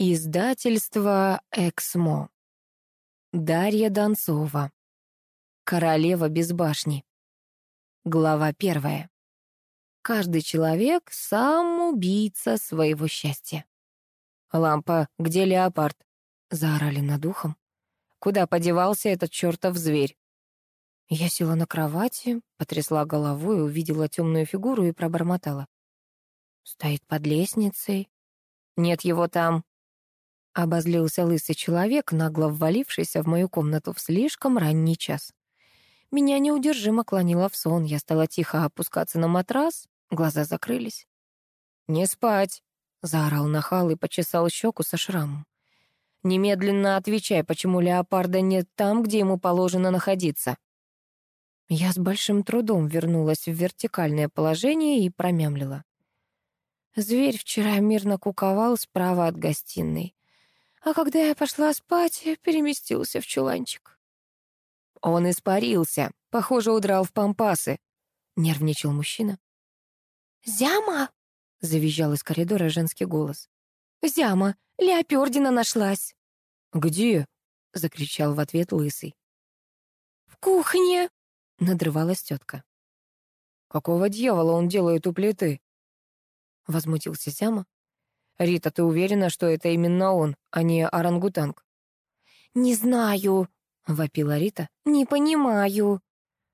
Издательство «Эксмо». Дарья Донцова. Королева без башни. Глава первая. Каждый человек — сам убийца своего счастья. «Лампа, где леопард?» — заорали над ухом. «Куда подевался этот чертов зверь?» Я села на кровати, потрясла головой, увидела темную фигуру и пробормотала. «Стоит под лестницей. Нет его там», Обозлился лысый человек, нагло ввалившийся в мою комнату в слишком ранний час. Меня неудержимо клонило в сон, я стала тихо опускаться на матрас, глаза закрылись. «Не спать!» — заорал нахал и почесал щеку со шрамом. «Немедленно отвечай, почему леопарда нет там, где ему положено находиться». Я с большим трудом вернулась в вертикальное положение и промямлила. Зверь вчера мирно куковал справа от гостиной а когда я пошла спать, переместился в чуланчик. Он испарился, похоже, удрал в пампасы, — нервничал мужчина. «Зяма!» — завизжал из коридора женский голос. «Зяма, Леопердина нашлась!» «Где?» — закричал в ответ лысый. «В кухне!» — надрывалась тетка. «Какого дьявола он делает у плиты?» — возмутился Зяма. «Рита, ты уверена, что это именно он, а не орангутанг?» «Не знаю», — вопила Рита. «Не понимаю».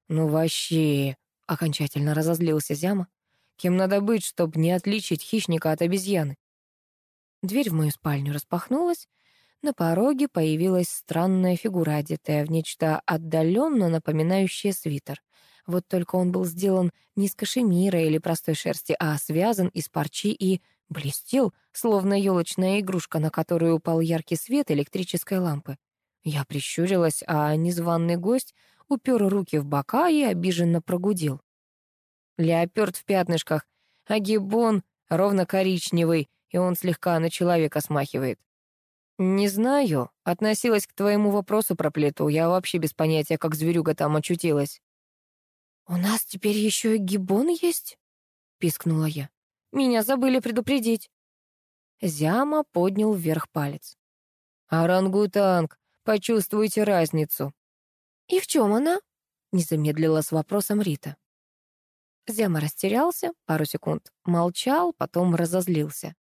«Ну вообще...» — окончательно разозлился Зяма. «Кем надо быть, чтобы не отличить хищника от обезьяны?» Дверь в мою спальню распахнулась. На пороге появилась странная фигура, одетая в нечто отдаленно напоминающее свитер. Вот только он был сделан не из кашемира или простой шерсти, а связан из парчи и Блестел, словно елочная игрушка, на которую упал яркий свет электрической лампы. Я прищурилась, а незваный гость упер руки в бока и обиженно прогудел. Леопард в пятнышках, а гиббон ровно коричневый, и он слегка на человека смахивает. «Не знаю. Относилась к твоему вопросу про плиту. Я вообще без понятия, как зверюга там очутилась». «У нас теперь еще и гиббон есть?» — пискнула я. Меня забыли предупредить». Зяма поднял вверх палец. «Орангутанг, почувствуйте разницу». «И в чем она?» — не замедлила с вопросом Рита. Зяма растерялся, пару секунд молчал, потом разозлился.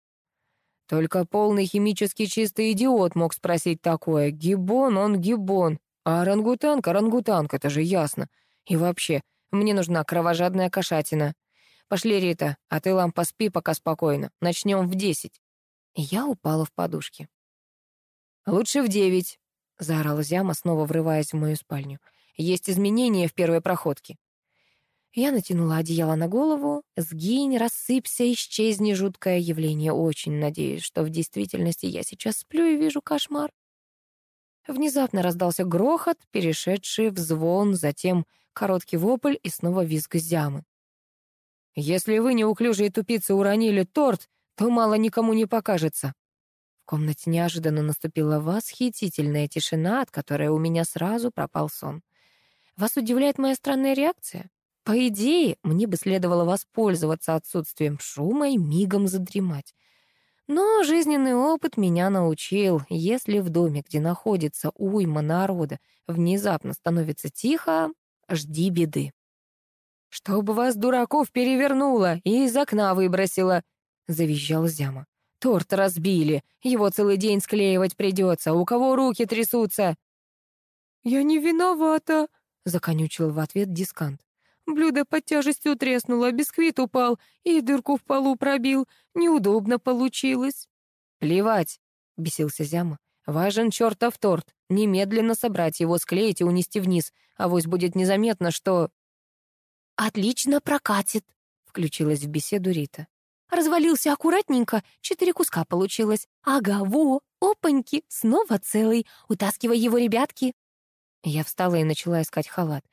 Только полный химически чистый идиот мог спросить такое. Гибон, он гибон. А орангутанг, орангутанг, это же ясно. И вообще, мне нужна кровожадная кошатина. Пошли, Рита, а ты, лампа, спи пока спокойно. Начнем в десять. Я упала в подушки. Лучше в девять, заорала Зяма, снова врываясь в мою спальню. Есть изменения в первой проходке. Я натянула одеяло на голову. Сгинь, рассыпься, исчезни жуткое явление. Очень надеюсь, что в действительности я сейчас сплю и вижу кошмар. Внезапно раздался грохот, перешедший в звон, затем короткий вопль и снова визг зямы. Если вы, неуклюжие тупицы, уронили торт, то мало никому не покажется». В комнате неожиданно наступила восхитительная тишина, от которой у меня сразу пропал сон. Вас удивляет моя странная реакция? По идее, мне бы следовало воспользоваться отсутствием шума и мигом задремать. Но жизненный опыт меня научил, если в доме, где находится уйма народа, внезапно становится тихо, жди беды. «Чтоб вас, дураков, перевернуло и из окна выбросило!» — завизжал Зяма. «Торт разбили, его целый день склеивать придется, у кого руки трясутся!» «Я не виновата!» — законючил в ответ дискант. «Блюдо под тяжестью треснуло, бисквит упал и дырку в полу пробил. Неудобно получилось». «Плевать!» — бесился Зяма. «Важен чертов торт. Немедленно собрать его, склеить и унести вниз. Авось будет незаметно, что...» «Отлично прокатит», — включилась в беседу Рита. «Развалился аккуратненько, четыре куска получилось. Ага, во, опаньки, снова целый. Утаскивай его, ребятки». Я встала и начала искать халат.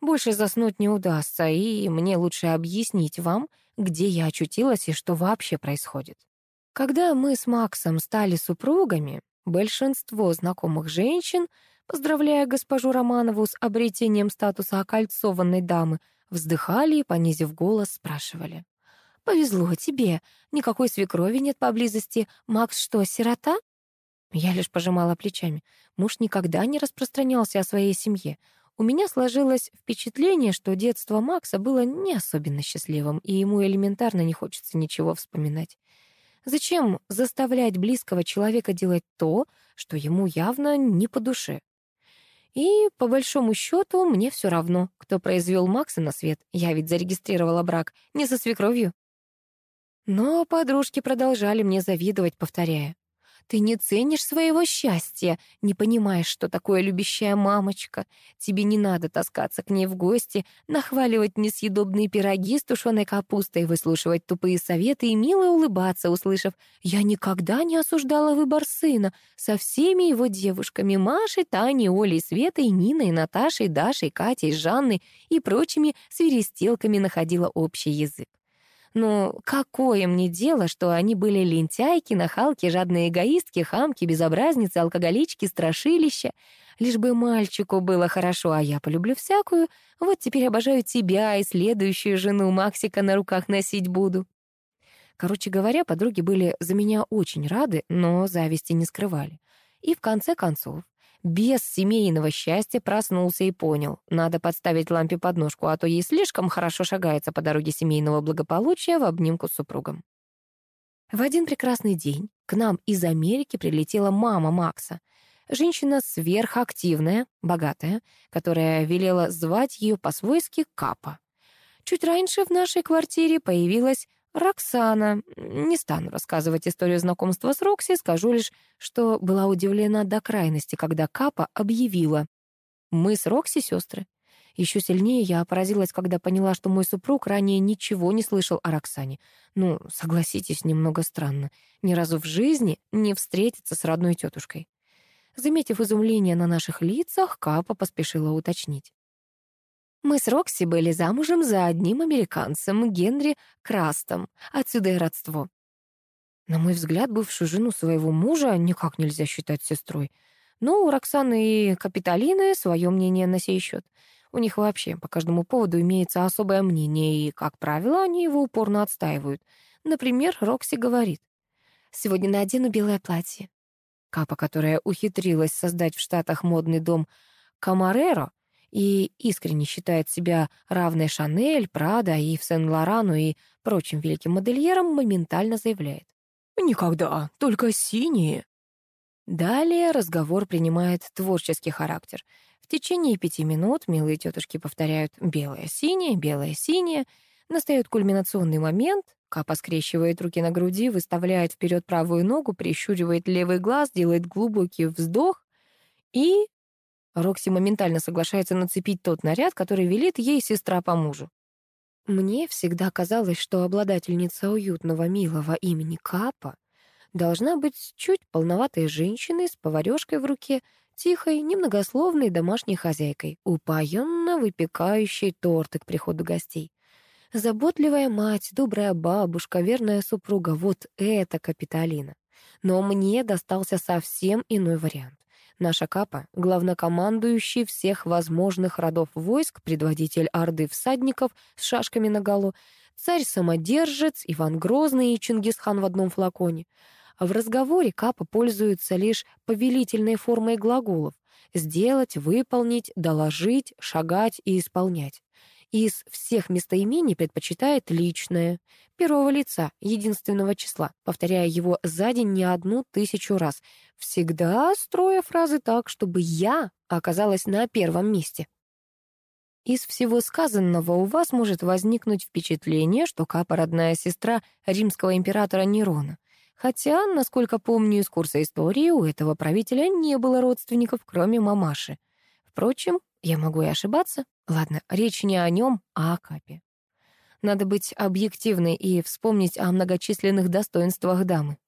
Больше заснуть не удастся, и мне лучше объяснить вам, где я очутилась и что вообще происходит. Когда мы с Максом стали супругами, большинство знакомых женщин, поздравляя госпожу Романову с обретением статуса окольцованной дамы, Вздыхали и, понизив голос, спрашивали. «Повезло тебе. Никакой свекрови нет поблизости. Макс что, сирота? Я лишь пожимала плечами. Муж никогда не распространялся о своей семье. У меня сложилось впечатление, что детство Макса было не особенно счастливым, и ему элементарно не хочется ничего вспоминать. Зачем заставлять близкого человека делать то, что ему явно не по душе? И, по большому счету, мне все равно, кто произвел Макса на свет. Я ведь зарегистрировала брак не со свекровью. Но подружки продолжали мне завидовать, повторяя. Ты не ценишь своего счастья, не понимаешь, что такое любящая мамочка. Тебе не надо таскаться к ней в гости, нахваливать несъедобные пироги с тушеной капустой, выслушивать тупые советы и мило улыбаться, услышав «Я никогда не осуждала выбор сына со всеми его девушками Машей, Таней, Олей, Светой, Ниной, Наташей, Дашей, Катей, Жанной и прочими свиристелками находила общий язык. Ну, какое мне дело, что они были лентяйки, нахалки, жадные эгоистки, хамки, безобразницы, алкоголички, страшилища. Лишь бы мальчику было хорошо, а я полюблю всякую. Вот теперь обожаю тебя и следующую жену Максика на руках носить буду. Короче говоря, подруги были за меня очень рады, но зависти не скрывали. И в конце концов, без семейного счастья проснулся и понял, надо подставить лампе подножку, а то ей слишком хорошо шагается по дороге семейного благополучия в обнимку с супругом. В один прекрасный день к нам из Америки прилетела мама Макса, женщина сверхактивная, богатая, которая велела звать ее по-свойски Капа. Чуть раньше в нашей квартире появилась Роксана. Не стану рассказывать историю знакомства с Рокси, скажу лишь, что была удивлена до крайности, когда Капа объявила. Мы с Рокси сестры. Еще сильнее я поразилась, когда поняла, что мой супруг ранее ничего не слышал о Роксане. Ну, согласитесь, немного странно. Ни разу в жизни не встретиться с родной тетушкой. Заметив изумление на наших лицах, Капа поспешила уточнить. Мы с Рокси были замужем за одним американцем, Генри Крастом. Отсюда и родство. На мой взгляд, бывшую жену своего мужа никак нельзя считать сестрой. Но у Роксаны и Капитолины свое мнение на сей счет. У них вообще по каждому поводу имеется особое мнение, и, как правило, они его упорно отстаивают. Например, Рокси говорит, «Сегодня надену белое платье». Капа, которая ухитрилась создать в Штатах модный дом Камареро, и искренне считает себя равной Шанель, Прада и Сен-Лорану и прочим великим модельерам, моментально заявляет. «Никогда, только синие». Далее разговор принимает творческий характер. В течение пяти минут милые тетушки повторяют «белое-синее», «белое-синее». Настает кульминационный момент. Капа скрещивает руки на груди, выставляет вперед правую ногу, прищуривает левый глаз, делает глубокий вздох и Рокси моментально соглашается нацепить тот наряд, который велит ей сестра по мужу. Мне всегда казалось, что обладательница уютного, милого имени Капа должна быть чуть полноватой женщиной с поварёшкой в руке, тихой, немногословной домашней хозяйкой, упоенно выпекающей торты к приходу гостей. Заботливая мать, добрая бабушка, верная супруга — вот это Капитолина. Но мне достался совсем иной вариант. Наша Капа — главнокомандующий всех возможных родов войск, предводитель орды всадников с шашками наголо, царь-самодержец, Иван Грозный и Чингисхан в одном флаконе. В разговоре Капа пользуется лишь повелительной формой глаголов — сделать, выполнить, доложить, шагать и исполнять из всех местоимений предпочитает личное, первого лица, единственного числа, повторяя его за день не одну тысячу раз, всегда строя фразы так, чтобы «я» оказалась на первом месте. Из всего сказанного у вас может возникнуть впечатление, что Капа — родная сестра римского императора Нерона. Хотя, насколько помню из курса истории, у этого правителя не было родственников, кроме мамаши. Впрочем, я могу и ошибаться. Ладно, речь не о нем, а о Капе. Надо быть объективной и вспомнить о многочисленных достоинствах дамы.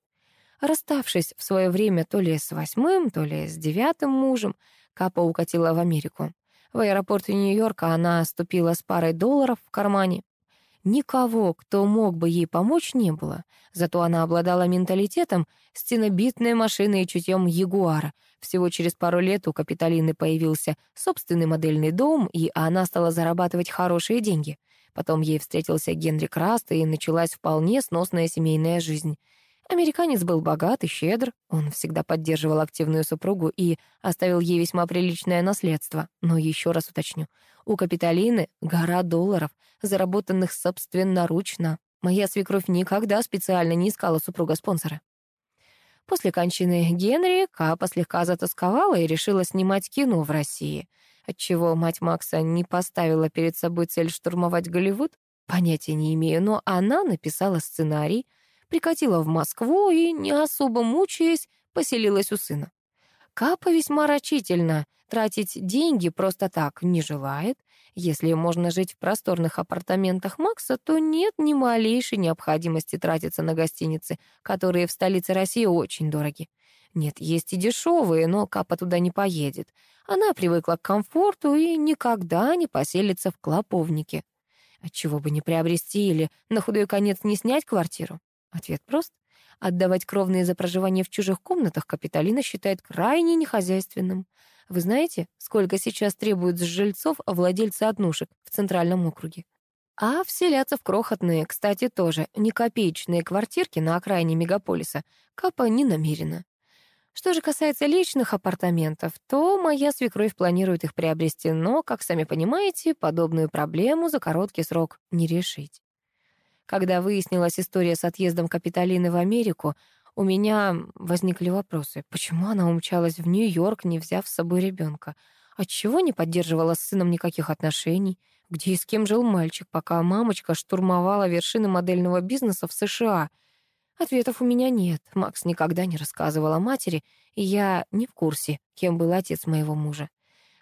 Расставшись в свое время то ли с восьмым, то ли с девятым мужем, Капа укатила в Америку. В аэропорте Нью-Йорка она ступила с парой долларов в кармане. Никого, кто мог бы ей помочь, не было. Зато она обладала менталитетом стенобитной машины и чутьем ягуара. Всего через пару лет у Капитолины появился собственный модельный дом, и она стала зарабатывать хорошие деньги. Потом ей встретился Генри Краст, и началась вполне сносная семейная жизнь. Американец был богат и щедр, он всегда поддерживал активную супругу и оставил ей весьма приличное наследство. Но еще раз уточню, у Капитолины гора долларов, заработанных собственноручно. Моя свекровь никогда специально не искала супруга-спонсора. После кончины Генри Капа слегка затасковала и решила снимать кино в России. Отчего мать Макса не поставила перед собой цель штурмовать Голливуд, понятия не имею, но она написала сценарий, прикатила в Москву и, не особо мучаясь, поселилась у сына. Капа весьма рачительно, тратить деньги просто так не желает. Если можно жить в просторных апартаментах Макса, то нет ни малейшей необходимости тратиться на гостиницы, которые в столице России очень дороги. Нет, есть и дешевые, но Капа туда не поедет. Она привыкла к комфорту и никогда не поселится в Клоповнике. Отчего бы не приобрести или на худой конец не снять квартиру? Ответ прост. Отдавать кровные за проживание в чужих комнатах Капитолина считает крайне нехозяйственным. Вы знаете, сколько сейчас требуют с жильцов владельцы однушек в Центральном округе? А вселяться в крохотные, кстати, тоже не копеечные квартирки на окраине мегаполиса Капа не намерена. Что же касается личных апартаментов, то моя свекровь планирует их приобрести, но, как сами понимаете, подобную проблему за короткий срок не решить. Когда выяснилась история с отъездом Капитолины в Америку, у меня возникли вопросы. Почему она умчалась в Нью-Йорк, не взяв с собой ребенка? Отчего не поддерживала с сыном никаких отношений? Где и с кем жил мальчик, пока мамочка штурмовала вершины модельного бизнеса в США? Ответов у меня нет. Макс никогда не рассказывал о матери, и я не в курсе, кем был отец моего мужа.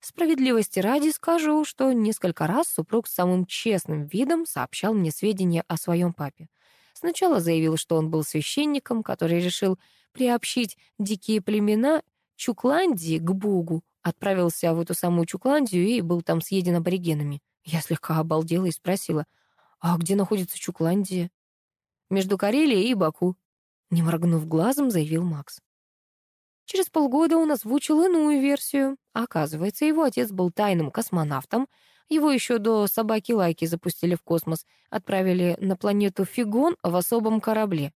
Справедливости ради скажу, что несколько раз супруг с самым честным видом сообщал мне сведения о своем папе. Сначала заявил, что он был священником, который решил приобщить дикие племена Чукландии к Бугу, отправился в эту самую Чукландию и был там съеден аборигенами. Я слегка обалдела и спросила, а где находится Чукландия? Между Карелией и Баку. Не моргнув глазом, заявил Макс. Через полгода он озвучил иную версию. Оказывается, его отец был тайным космонавтом. Его еще до собаки Лайки запустили в космос, отправили на планету Фигон в особом корабле.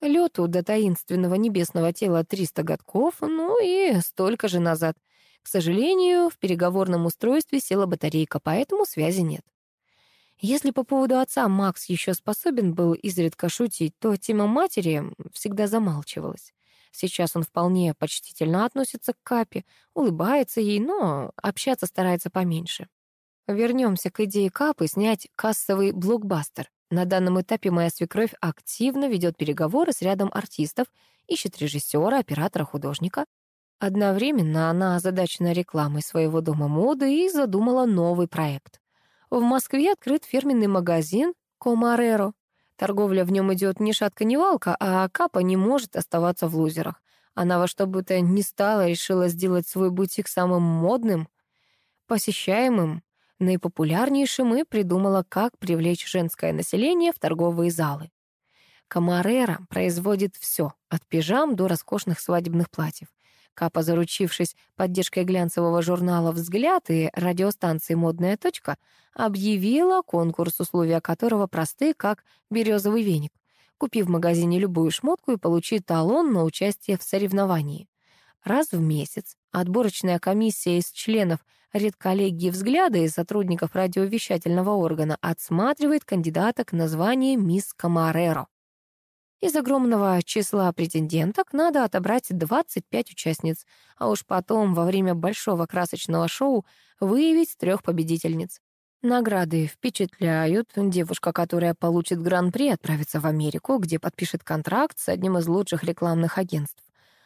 Лету до таинственного небесного тела 300 годков, ну и столько же назад. К сожалению, в переговорном устройстве села батарейка, поэтому связи нет. Если по поводу отца Макс еще способен был изредка шутить, то тема матери всегда замалчивалась. Сейчас он вполне почтительно относится к Капе, улыбается ей, но общаться старается поменьше. Вернемся к идее Капы снять кассовый блокбастер. На данном этапе моя свекровь активно ведет переговоры с рядом артистов, ищет режиссера, оператора, художника. Одновременно она озадачена рекламой своего дома моды и задумала новый проект. В Москве открыт фирменный магазин «Комареро», Торговля в нем идет ни шатка, ни валка, а Капа не может оставаться в лузерах. Она во что бы то ни стало решила сделать свой бутик самым модным, посещаемым, наипопулярнейшим и придумала, как привлечь женское население в торговые залы. Камарера производит все, от пижам до роскошных свадебных платьев. Капа, заручившись поддержкой глянцевого журнала «Взгляд» и радиостанции «Модная точка», объявила конкурс, условия которого просты, как березовый веник. Купи в магазине любую шмотку и получи талон на участие в соревновании. Раз в месяц отборочная комиссия из членов редколлегии взгляда и сотрудников радиовещательного органа отсматривает кандидата к названию «Мисс Камареро». Из огромного числа претенденток надо отобрать 25 участниц, а уж потом во время большого красочного шоу выявить трех победительниц. Награды впечатляют. Девушка, которая получит гран-при, отправится в Америку, где подпишет контракт с одним из лучших рекламных агентств.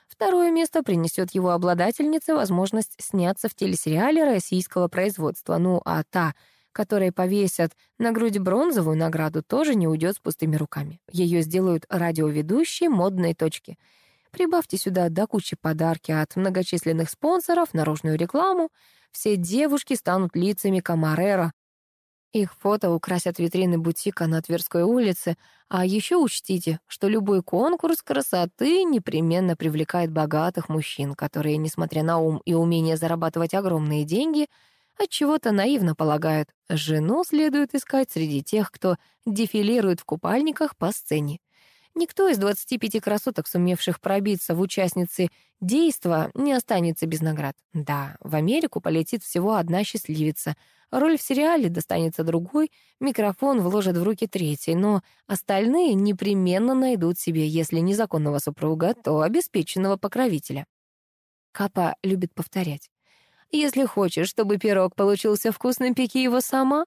Второе место принесет его обладательнице возможность сняться в телесериале российского производства. Ну, а та — которой повесят на грудь бронзовую награду, тоже не уйдет с пустыми руками. Ее сделают радиоведущей модной точки. Прибавьте сюда до кучи подарки от многочисленных спонсоров, наружную рекламу. Все девушки станут лицами Камарера. Их фото украсят витрины бутика на Тверской улице. А еще учтите, что любой конкурс красоты непременно привлекает богатых мужчин, которые, несмотря на ум и умение зарабатывать огромные деньги, от чего то наивно полагают, жену следует искать среди тех, кто дефилирует в купальниках по сцене. Никто из 25 красоток, сумевших пробиться в участницы действа, не останется без наград. Да, в Америку полетит всего одна счастливица. Роль в сериале достанется другой, микрофон вложат в руки третий, но остальные непременно найдут себе, если не законного супруга, то обеспеченного покровителя. Капа любит повторять. «Если хочешь, чтобы пирог получился вкусным, пеки его сама».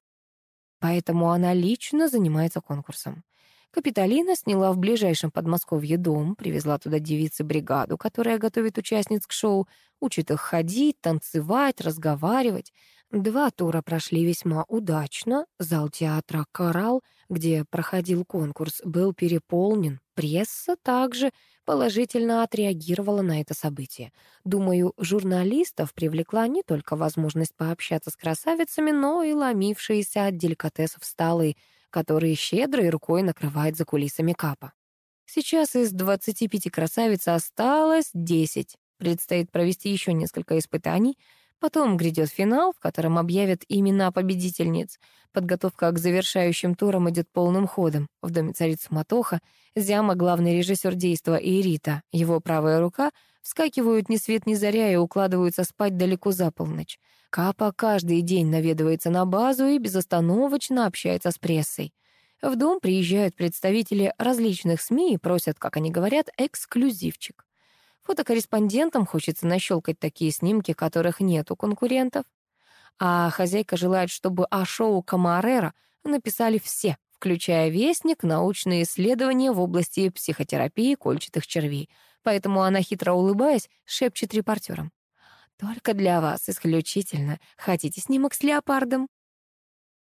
Поэтому она лично занимается конкурсом. Капитолина сняла в ближайшем Подмосковье дом, привезла туда девицы бригаду, которая готовит участниц к шоу, учит их ходить, танцевать, разговаривать. Два тура прошли весьма удачно. Зал театра «Коралл», где проходил конкурс, был переполнен. Пресса также положительно отреагировала на это событие. Думаю, журналистов привлекла не только возможность пообщаться с красавицами, но и ломившиеся от деликатесов столы — которые щедрой рукой накрывает за кулисами Капа. Сейчас из 25 красавиц осталось 10. Предстоит провести еще несколько испытаний. Потом грядет финал, в котором объявят имена победительниц. Подготовка к завершающим турам идет полным ходом. В доме царица Матоха, Зяма — главный режиссер действа, и Рита, его правая рука, вскакивают ни свет ни заря и укладываются спать далеко за полночь. Капа каждый день наведывается на базу и безостановочно общается с прессой. В дом приезжают представители различных СМИ и просят, как они говорят, эксклюзивчик. Фотокорреспондентам хочется нащелкать такие снимки, которых нет у конкурентов. А хозяйка желает, чтобы о шоу Камарера написали все, включая вестник, научные исследования в области психотерапии кольчатых червей. Поэтому она, хитро улыбаясь, шепчет репортерам. Только для вас, исключительно. Хотите снимок с леопардом?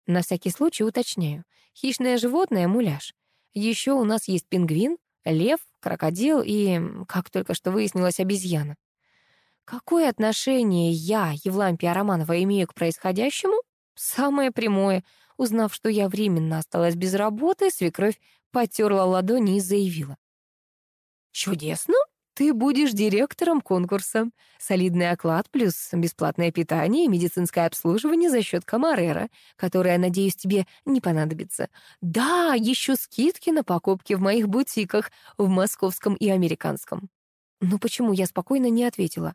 На всякий случай уточняю. Хищное животное — муляж. Еще у нас есть пингвин, лев, крокодил и, как только что выяснилось, обезьяна. Какое отношение я, Евлампия Романова, имею к происходящему? Самое прямое. Узнав, что я временно осталась без работы, свекровь потерла ладони и заявила. «Чудесно! Ты будешь директором конкурса. Солидный оклад плюс бесплатное питание и медицинское обслуживание за счет Камарера, которое, надеюсь, тебе не понадобится. Да, еще скидки на покупки в моих бутиках в московском и американском. Ну почему я спокойно не ответила?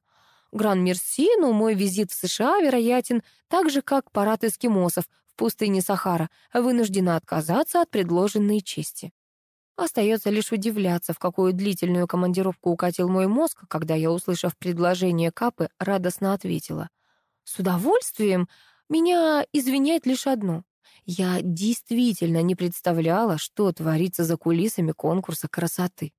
Гран-мерси, но мой визит в США вероятен так же, как парад эскимосов в пустыне Сахара, вынуждена отказаться от предложенной чести. Остается лишь удивляться, в какую длительную командировку укатил мой мозг, когда я, услышав предложение Капы, радостно ответила. «С удовольствием. Меня извиняет лишь одно. Я действительно не представляла, что творится за кулисами конкурса красоты.